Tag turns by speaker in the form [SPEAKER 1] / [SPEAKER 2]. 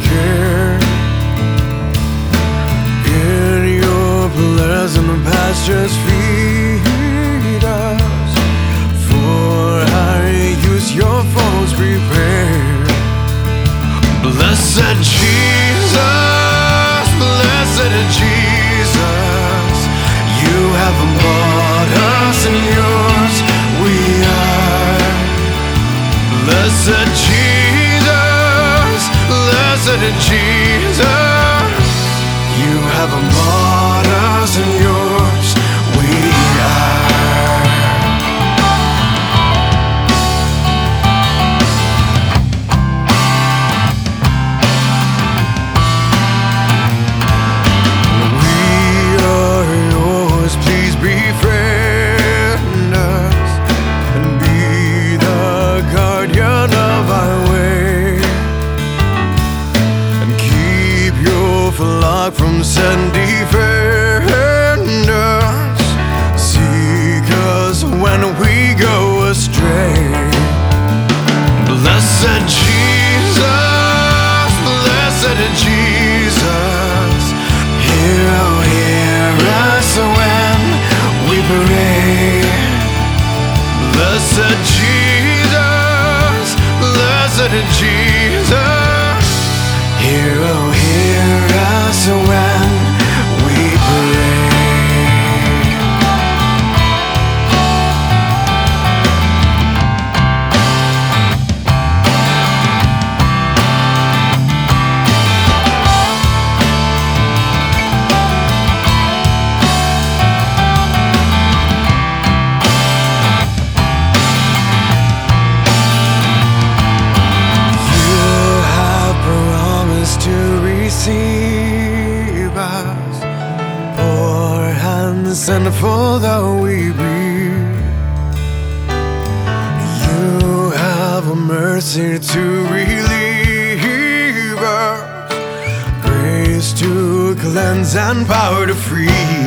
[SPEAKER 1] care. In your pleasant pastures feed us, for I use your foes prepare. Blessed Jesus, blessed Jesus, you have bought us and yours we are. Blessed Jesus to Jesus. You have a martyrs in yours. energy. sinful though we be, you have a mercy to relieve us, grace to cleanse and power to free.